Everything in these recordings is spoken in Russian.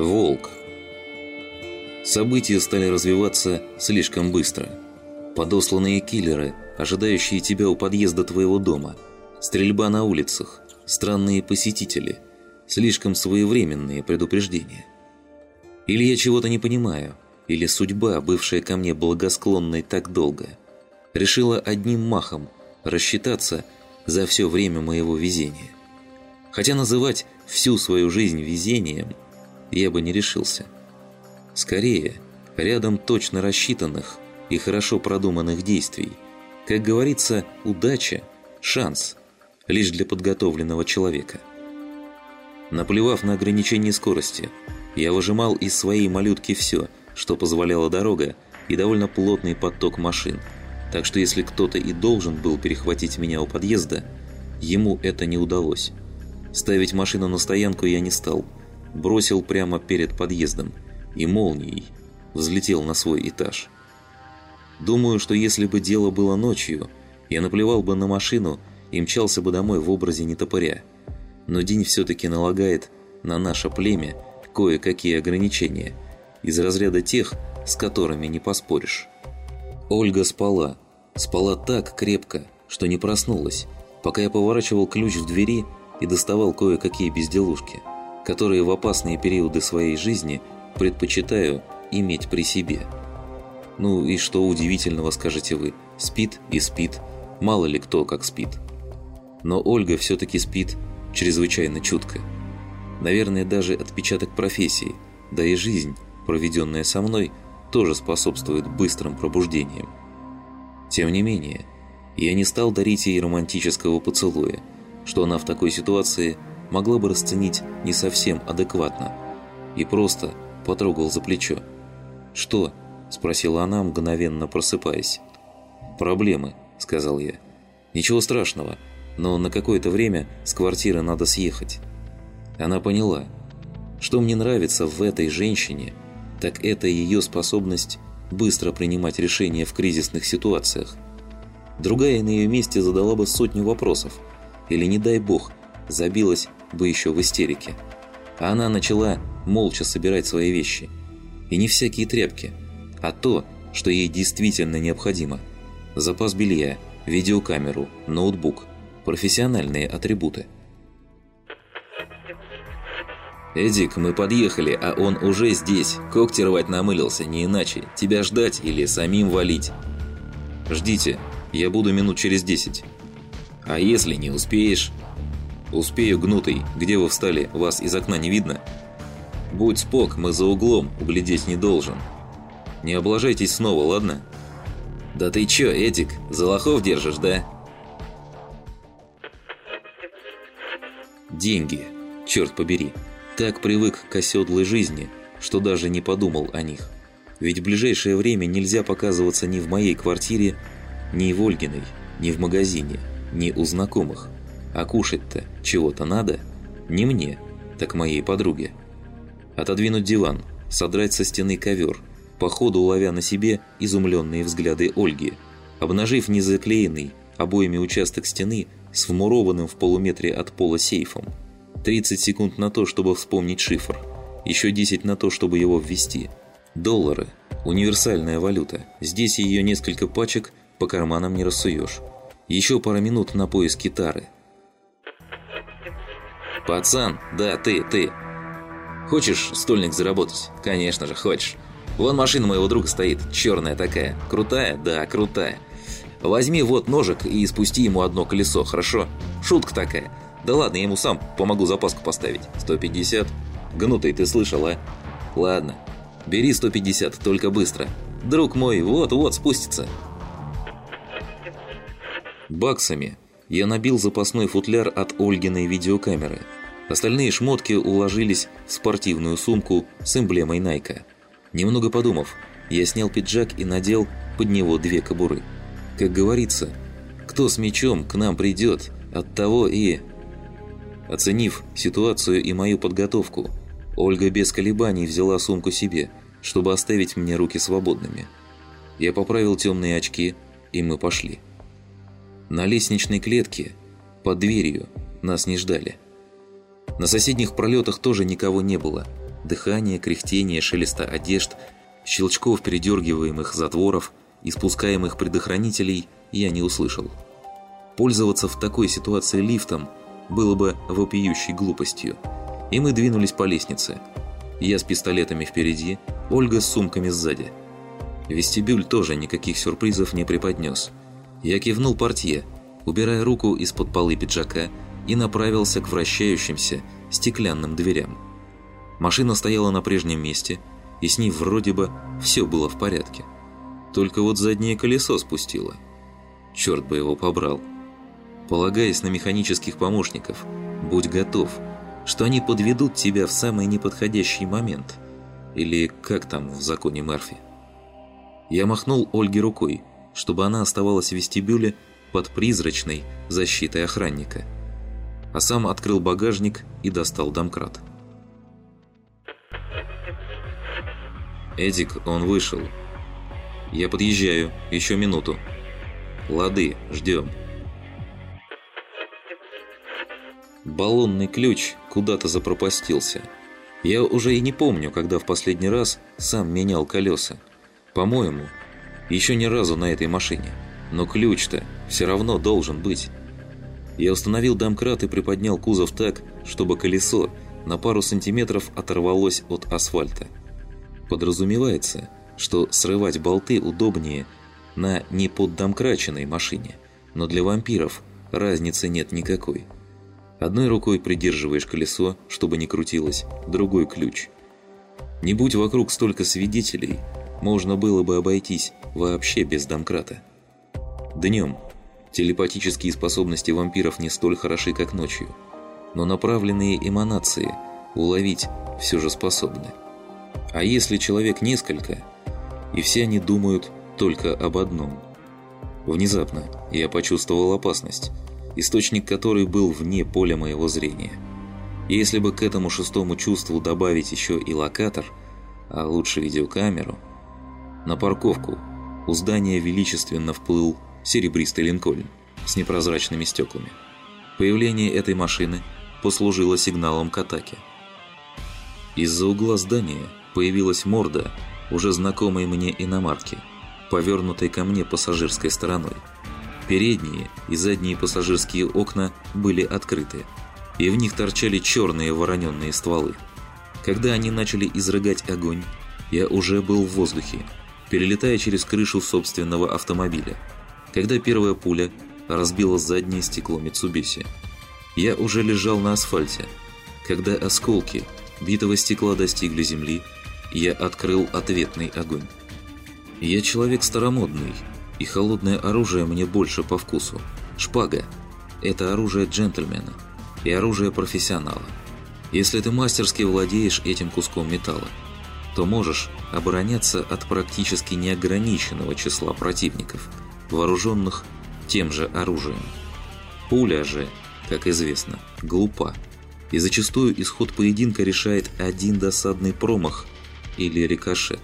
Волк. События стали развиваться слишком быстро. Подосланные киллеры, ожидающие тебя у подъезда твоего дома. Стрельба на улицах. Странные посетители. Слишком своевременные предупреждения. Или я чего-то не понимаю, или судьба, бывшая ко мне благосклонной так долго, решила одним махом рассчитаться за все время моего везения. Хотя называть всю свою жизнь везением я бы не решился. Скорее, рядом точно рассчитанных и хорошо продуманных действий. Как говорится, удача – шанс, лишь для подготовленного человека. Наплевав на ограничение скорости, я выжимал из своей малютки все, что позволяла дорога и довольно плотный поток машин, так что если кто-то и должен был перехватить меня у подъезда, ему это не удалось. Ставить машину на стоянку я не стал, бросил прямо перед подъездом и молнией взлетел на свой этаж. Думаю, что если бы дело было ночью, я наплевал бы на машину и мчался бы домой в образе нетопыря. Но день все-таки налагает на наше племя кое-какие ограничения, из разряда тех, с которыми не поспоришь. Ольга спала. Спала так крепко, что не проснулась, пока я поворачивал ключ в двери и доставал кое-какие безделушки, которые в опасные периоды своей жизни предпочитаю иметь при себе. Ну и что удивительного, скажете вы, спит и спит, мало ли кто как спит. Но Ольга все-таки спит чрезвычайно чутко. Наверное, даже отпечаток профессии, да и жизнь, проведенная со мной, тоже способствует быстрым пробуждениям. Тем не менее, я не стал дарить ей романтического поцелуя, что она в такой ситуации могла бы расценить не совсем адекватно, и просто потрогал за плечо. «Что?» – спросила она, мгновенно просыпаясь. «Проблемы», – сказал я. «Ничего страшного, но на какое-то время с квартиры надо съехать». Она поняла. Что мне нравится в этой женщине, так это ее способность быстро принимать решения в кризисных ситуациях. Другая на ее месте задала бы сотню вопросов, или, не дай бог, забилась бы еще в истерике. А она начала молча собирать свои вещи. И не всякие тряпки, а то, что ей действительно необходимо. Запас белья, видеокамеру, ноутбук, профессиональные атрибуты. «Эдик, мы подъехали, а он уже здесь. Когти рвать намылился, не иначе. Тебя ждать или самим валить?» «Ждите, я буду минут через десять». «А если не успеешь?» «Успею, гнутый. Где вы встали? Вас из окна не видно?» «Будь спок, мы за углом, углядеть не должен. Не облажайтесь снова, ладно?» «Да ты чё, Эдик, за лохов держишь, да?» Деньги. Черт побери. Так привык к оседлой жизни, что даже не подумал о них. Ведь в ближайшее время нельзя показываться ни в моей квартире, ни в Ольгиной, ни в магазине, ни у знакомых. А кушать-то чего-то надо? Не мне, так моей подруге. Отодвинуть диван, содрать со стены ковер, по ходу ловя на себе изумленные взгляды Ольги, обнажив незаклеенный обоими участок стены с вмурованным в полуметре от пола сейфом. 30 секунд на то, чтобы вспомнить шифр. Еще 10 на то, чтобы его ввести. Доллары. Универсальная валюта. Здесь ее несколько пачек, по карманам не рассуешь. Еще пара минут на поиск гитары. «Пацан, да, ты, ты. Хочешь стольник заработать? Конечно же, хочешь. Вон машина моего друга стоит, черная такая. Крутая? Да, крутая. Возьми вот ножик и спусти ему одно колесо, хорошо? Шутка такая. Да ладно, я ему сам помогу запаску поставить. 150? Гнутый, ты слышал, а? Ладно. Бери 150, только быстро. Друг мой, вот-вот спустится. Баксами я набил запасной футляр от Ольгиной видеокамеры. Остальные шмотки уложились в спортивную сумку с эмблемой Найка. Немного подумав, я снял пиджак и надел под него две кобуры. Как говорится, кто с мечом к нам придет, от того и... Оценив ситуацию и мою подготовку, Ольга без колебаний взяла сумку себе, чтобы оставить мне руки свободными. Я поправил темные очки, и мы пошли. На лестничной клетке, под дверью, нас не ждали. На соседних пролетах тоже никого не было. Дыхание, кряхтение, шелеста одежд, щелчков передергиваемых затворов и спускаемых предохранителей я не услышал. Пользоваться в такой ситуации лифтом было бы вопиющей глупостью. И мы двинулись по лестнице. Я с пистолетами впереди, Ольга с сумками сзади. Вестибюль тоже никаких сюрпризов не преподнес. Я кивнул портье, убирая руку из-под полы пиджака и направился к вращающимся стеклянным дверям. Машина стояла на прежнем месте, и с ней вроде бы все было в порядке. Только вот заднее колесо спустило. Черт бы его побрал. Полагаясь на механических помощников, будь готов, что они подведут тебя в самый неподходящий момент. Или как там в законе Мерфи. Я махнул Ольге рукой, чтобы она оставалась в вестибюле под призрачной защитой охранника. А сам открыл багажник и достал домкрат. «Эдик, он вышел. Я подъезжаю. Еще минуту. Лады, ждем». Баллонный ключ куда-то запропастился. Я уже и не помню, когда в последний раз сам менял колеса. По-моему, еще ни разу на этой машине. Но ключ-то все равно должен быть. Я установил домкрат и приподнял кузов так, чтобы колесо на пару сантиметров оторвалось от асфальта. Подразумевается, что срывать болты удобнее на неподдомкраченной машине, но для вампиров разницы нет никакой. Одной рукой придерживаешь колесо, чтобы не крутилось, другой ключ. Не будь вокруг столько свидетелей, можно было бы обойтись вообще без домкрата. Днем телепатические способности вампиров не столь хороши, как ночью, но направленные эманации уловить все же способны. А если человек несколько, и все они думают только об одном? Внезапно я почувствовал опасность, источник которой был вне поля моего зрения. Если бы к этому шестому чувству добавить еще и локатор, а лучше видеокамеру, на парковку у здания величественно вплыл серебристый линкольн с непрозрачными стеклами. Появление этой машины послужило сигналом к атаке. Из-за угла здания появилась морда уже знакомой мне иномарки, повернутой ко мне пассажирской стороной. Передние и задние пассажирские окна были открыты, и в них торчали черные вороненные стволы. Когда они начали изрыгать огонь, я уже был в воздухе, перелетая через крышу собственного автомобиля. Когда первая пуля разбила заднее стекло Митсубиси, я уже лежал на асфальте. Когда осколки битого стекла достигли земли, я открыл ответный огонь. Я человек старомодный, и холодное оружие мне больше по вкусу. Шпага – это оружие джентльмена и оружие профессионала. Если ты мастерски владеешь этим куском металла, то можешь обороняться от практически неограниченного числа противников, вооруженных тем же оружием. Пуля же, как известно, глупа, и зачастую исход поединка решает один досадный промах или рикошет.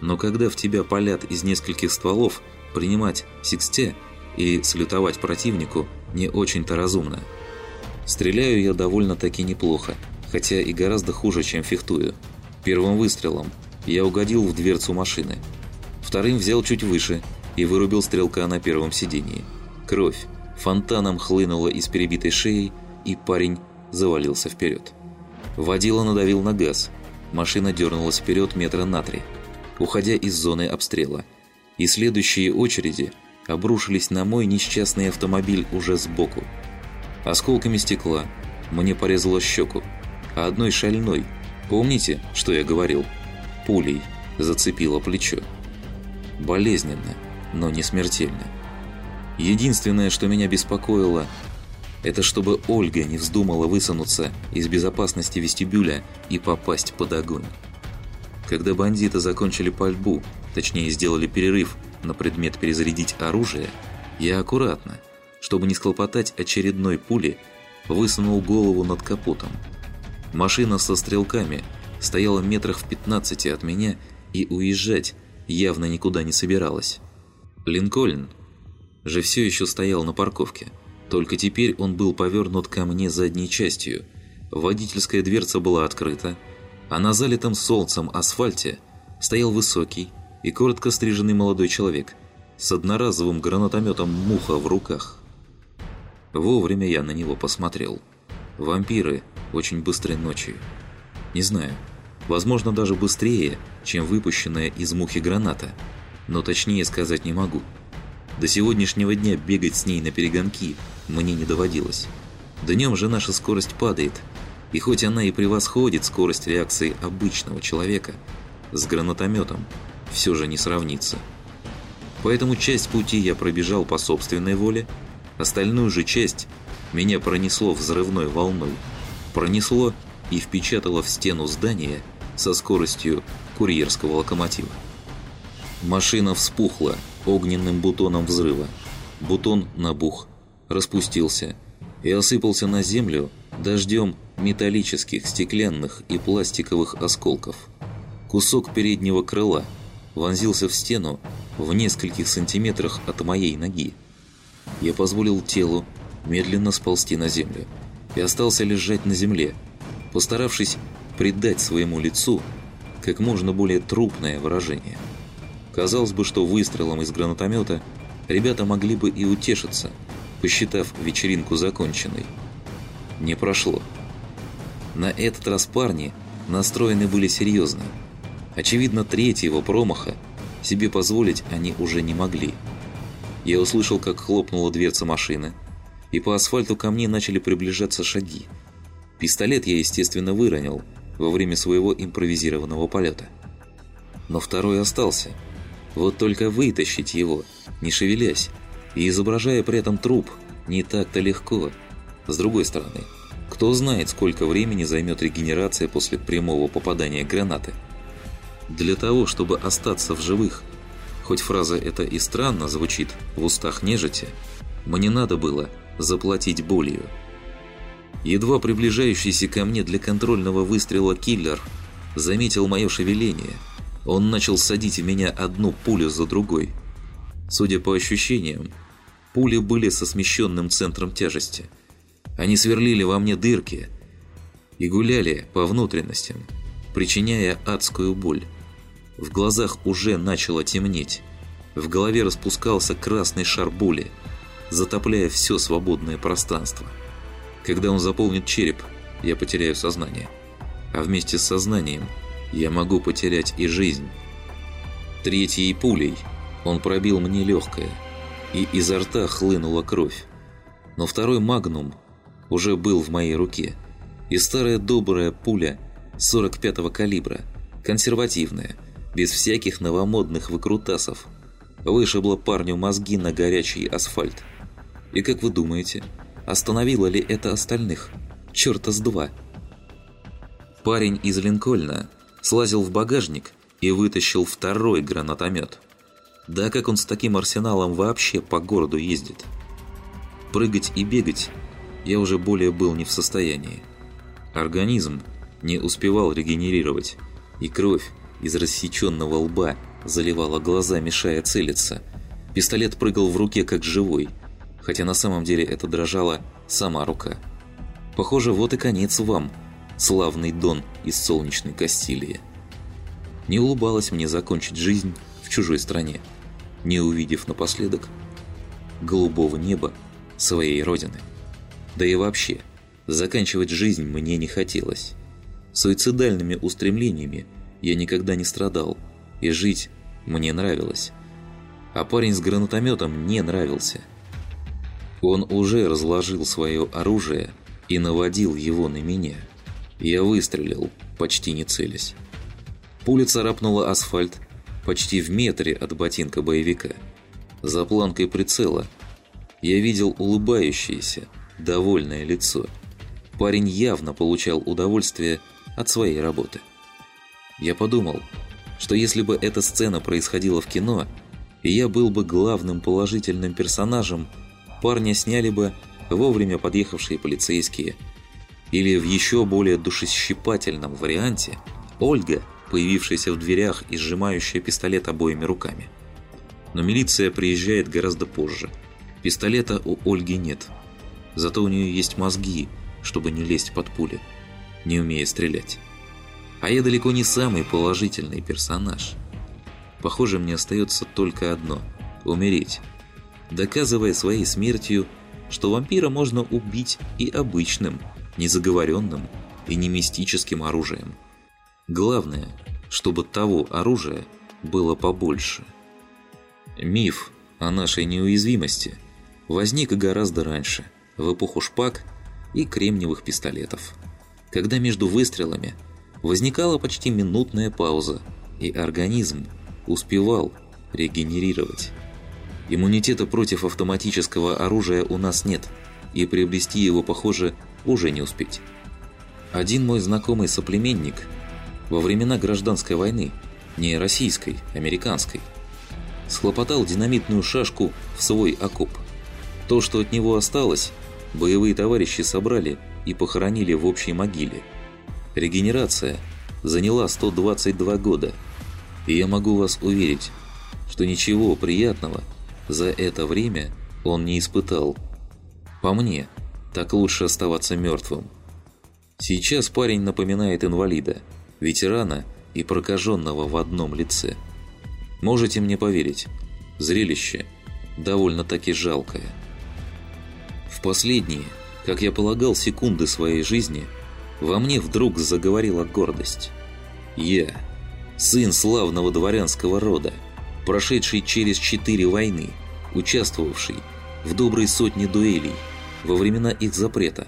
Но когда в тебя палят из нескольких стволов, принимать сиксте и салютовать противнику не очень-то разумно. Стреляю я довольно-таки неплохо, хотя и гораздо хуже, чем фехтую. Первым выстрелом я угодил в дверцу машины. Вторым взял чуть выше и вырубил стрелка на первом сидении. Кровь фонтаном хлынула из перебитой шеи, и парень завалился вперед. Водила надавил на газ. Машина дернулась вперед метра на три, уходя из зоны обстрела. И следующие очереди обрушились на мой несчастный автомобиль уже сбоку. Осколками стекла мне порезало щеку, а одной шальной – Помните, что я говорил? Пулей зацепило плечо. Болезненно, но не смертельно. Единственное, что меня беспокоило, это чтобы Ольга не вздумала высунуться из безопасности вестибюля и попасть под огонь. Когда бандиты закончили пальбу, точнее сделали перерыв на предмет перезарядить оружие, я аккуратно, чтобы не схлопотать очередной пули, высунул голову над капотом – Машина со стрелками стояла метрах в 15 от меня и уезжать явно никуда не собиралась. Линкольн же все еще стоял на парковке, только теперь он был повернут ко мне задней частью. Водительская дверца была открыта, А на залитом солнцем асфальте стоял высокий и коротко стриженный молодой человек с одноразовым гранатометом «Муха» в руках. Вовремя я на него посмотрел. Вампиры очень быстрой ночью. Не знаю, возможно даже быстрее, чем выпущенная из мухи граната, но точнее сказать не могу. До сегодняшнего дня бегать с ней на перегонки мне не доводилось. Днем же наша скорость падает, и хоть она и превосходит скорость реакции обычного человека, с гранатометом все же не сравнится. Поэтому часть пути я пробежал по собственной воле, остальную же часть меня пронесло взрывной волной. Пронесло и впечатало в стену здания со скоростью курьерского локомотива. Машина вспухла огненным бутоном взрыва. Бутон набух, распустился и осыпался на землю дождем металлических, стеклянных и пластиковых осколков. Кусок переднего крыла вонзился в стену в нескольких сантиметрах от моей ноги. Я позволил телу медленно сползти на землю и остался лежать на земле, постаравшись придать своему лицу как можно более трупное выражение. Казалось бы, что выстрелом из гранатомета ребята могли бы и утешиться, посчитав вечеринку законченной. Не прошло. На этот раз парни настроены были серьезно. Очевидно, третьего промаха себе позволить они уже не могли. Я услышал, как хлопнула дверца машины, и по асфальту ко мне начали приближаться шаги. Пистолет я, естественно, выронил во время своего импровизированного полета. Но второй остался. Вот только вытащить его, не шевелясь, и изображая при этом труп, не так-то легко. С другой стороны, кто знает, сколько времени займет регенерация после прямого попадания гранаты. Для того, чтобы остаться в живых, хоть фраза эта и странно звучит в устах нежити, мне надо было заплатить болью. Едва приближающийся ко мне для контрольного выстрела киллер заметил мое шевеление. Он начал садить в меня одну пулю за другой. Судя по ощущениям, пули были со смещенным центром тяжести. Они сверлили во мне дырки и гуляли по внутренностям, причиняя адскую боль. В глазах уже начало темнеть. В голове распускался красный шар боли – затопляя все свободное пространство. Когда он заполнит череп, я потеряю сознание. А вместе с сознанием я могу потерять и жизнь. Третьей пулей он пробил мне легкое, и изо рта хлынула кровь. Но второй магнум уже был в моей руке, и старая добрая пуля 45-го калибра, консервативная, без всяких новомодных выкрутасов, вышибла парню мозги на горячий асфальт. И как вы думаете, остановило ли это остальных? Чёрта с два. Парень из Линкольна слазил в багажник и вытащил второй гранатомет. Да как он с таким арсеналом вообще по городу ездит? Прыгать и бегать я уже более был не в состоянии. Организм не успевал регенерировать, и кровь из рассеченного лба заливала глаза, мешая целиться. Пистолет прыгал в руке как живой – хотя на самом деле это дрожала сама рука. Похоже, вот и конец вам, славный Дон из солнечной Кастилии. Не улыбалось мне закончить жизнь в чужой стране, не увидев напоследок голубого неба своей родины. Да и вообще, заканчивать жизнь мне не хотелось. Суицидальными устремлениями я никогда не страдал, и жить мне нравилось. А парень с гранатометом не нравился – он уже разложил свое оружие и наводил его на меня. Я выстрелил, почти не целясь. Пуля царапнула асфальт почти в метре от ботинка боевика. За планкой прицела я видел улыбающееся, довольное лицо. Парень явно получал удовольствие от своей работы. Я подумал, что если бы эта сцена происходила в кино, и я был бы главным положительным персонажем – парня сняли бы вовремя подъехавшие полицейские. Или в еще более душещипательном варианте Ольга, появившаяся в дверях и сжимающая пистолет обоими руками. Но милиция приезжает гораздо позже. Пистолета у Ольги нет. Зато у нее есть мозги, чтобы не лезть под пули, не умея стрелять. А я далеко не самый положительный персонаж. Похоже, мне остается только одно – умереть, доказывая своей смертью, что вампира можно убить и обычным, незаговоренным и не мистическим оружием. Главное, чтобы того оружия было побольше. Миф о нашей неуязвимости возник гораздо раньше, в эпоху шпаг и кремниевых пистолетов, когда между выстрелами возникала почти минутная пауза, и организм успевал регенерировать. Иммунитета против автоматического оружия у нас нет, и приобрести его, похоже, уже не успеть. Один мой знакомый соплеменник во времена гражданской войны, не российской, американской, схлопотал динамитную шашку в свой окоп. То, что от него осталось, боевые товарищи собрали и похоронили в общей могиле. Регенерация заняла 122 года, и я могу вас уверить, что ничего приятного за это время он не испытал. По мне, так лучше оставаться мертвым. Сейчас парень напоминает инвалида, ветерана и прокаженного в одном лице. Можете мне поверить, зрелище довольно-таки жалкое. В последние, как я полагал, секунды своей жизни, во мне вдруг заговорила гордость. Я, сын славного дворянского рода, прошедший через четыре войны, участвовавший в доброй сотне дуэлей во времена их запрета,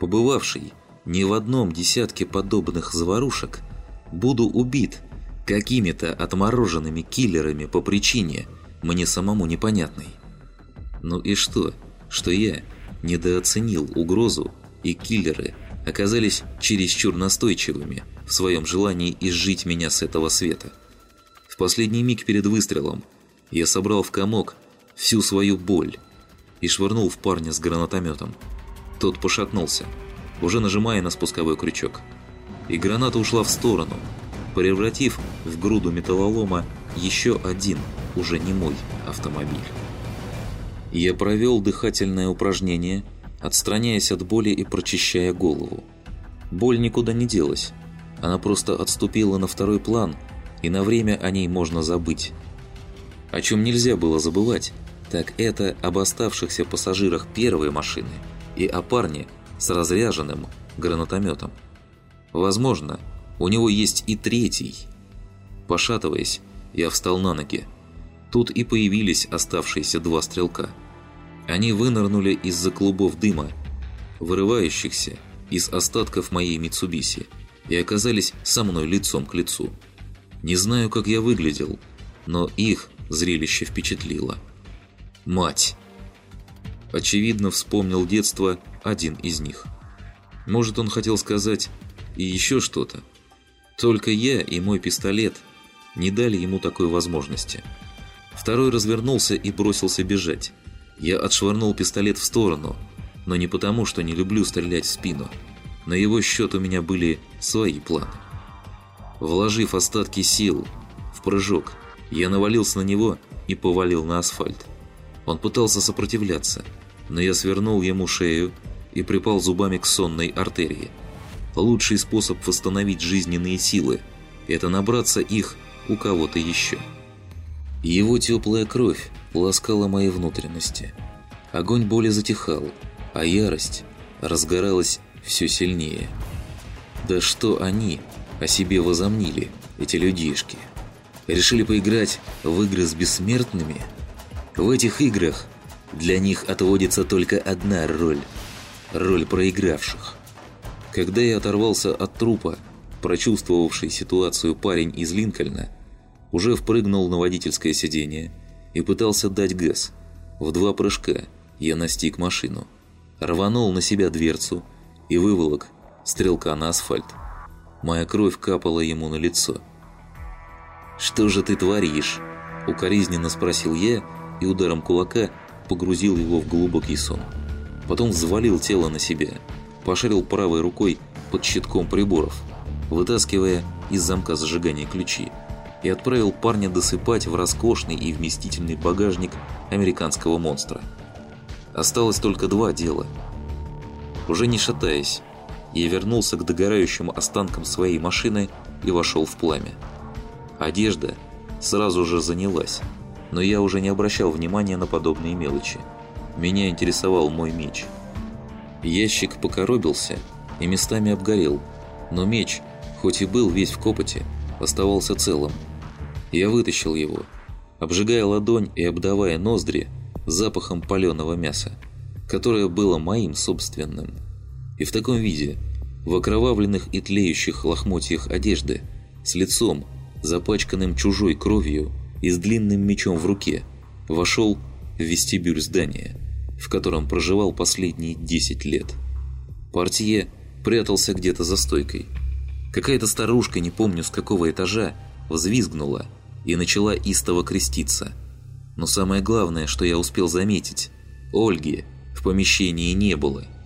побывавший ни в одном десятке подобных заварушек, буду убит какими-то отмороженными киллерами по причине мне самому непонятной. Ну и что, что я недооценил угрозу, и киллеры оказались чересчур настойчивыми в своем желании изжить меня с этого света. Последний миг перед выстрелом я собрал в комок всю свою боль и швырнул в парня с гранатометом. Тот пошатнулся, уже нажимая на спусковой крючок. И граната ушла в сторону, превратив в груду металлолома еще один, уже не мой, автомобиль. Я провел дыхательное упражнение, отстраняясь от боли и прочищая голову. Боль никуда не делась, она просто отступила на второй план – и на время о ней можно забыть. О чем нельзя было забывать, так это об оставшихся пассажирах первой машины и о парне с разряженным гранатометом. Возможно, у него есть и третий. Пошатываясь, я встал на ноги. Тут и появились оставшиеся два стрелка. Они вынырнули из-за клубов дыма, вырывающихся из остатков моей Митсубиси, и оказались со мной лицом к лицу. Не знаю, как я выглядел, но их зрелище впечатлило. Мать! Очевидно, вспомнил детство один из них. Может, он хотел сказать и еще что-то. Только я и мой пистолет не дали ему такой возможности. Второй развернулся и бросился бежать. Я отшвырнул пистолет в сторону, но не потому, что не люблю стрелять в спину. На его счет у меня были свои планы. Вложив остатки сил в прыжок, я навалился на него и повалил на асфальт. Он пытался сопротивляться, но я свернул ему шею и припал зубами к сонной артерии. Лучший способ восстановить жизненные силы – это набраться их у кого-то еще. Его теплая кровь ласкала мои внутренности. Огонь боли затихал, а ярость разгоралась все сильнее. Да что они о себе возомнили, эти людишки. Решили поиграть в игры с бессмертными? В этих играх для них отводится только одна роль – роль проигравших. Когда я оторвался от трупа, прочувствовавший ситуацию парень из Линкольна уже впрыгнул на водительское сиденье и пытался дать газ. В два прыжка я настиг машину, рванул на себя дверцу и выволок стрелка на асфальт. Моя кровь капала ему на лицо. «Что же ты творишь?» – укоризненно спросил я и ударом кулака погрузил его в глубокий сон. Потом взвалил тело на себя, пошарил правой рукой под щитком приборов, вытаскивая из замка зажигания ключи, и отправил парня досыпать в роскошный и вместительный багажник американского монстра. Осталось только два дела. Уже не шатаясь, Я вернулся к догорающим останкам своей машины и вошел в пламя. Одежда сразу же занялась, но я уже не обращал внимания на подобные мелочи. Меня интересовал мой меч. Ящик покоробился и местами обгорел, но меч, хоть и был весь в копоте, оставался целым. Я вытащил его, обжигая ладонь и обдавая ноздри запахом паленого мяса, которое было моим собственным. И в таком виде, в окровавленных и тлеющих лохмотьях одежды, с лицом, запачканным чужой кровью и с длинным мечом в руке, вошел в вестибюль здания, в котором проживал последние 10 лет. Портье прятался где-то за стойкой. Какая-то старушка, не помню с какого этажа, взвизгнула и начала истово креститься. Но самое главное, что я успел заметить, Ольги в помещении не было –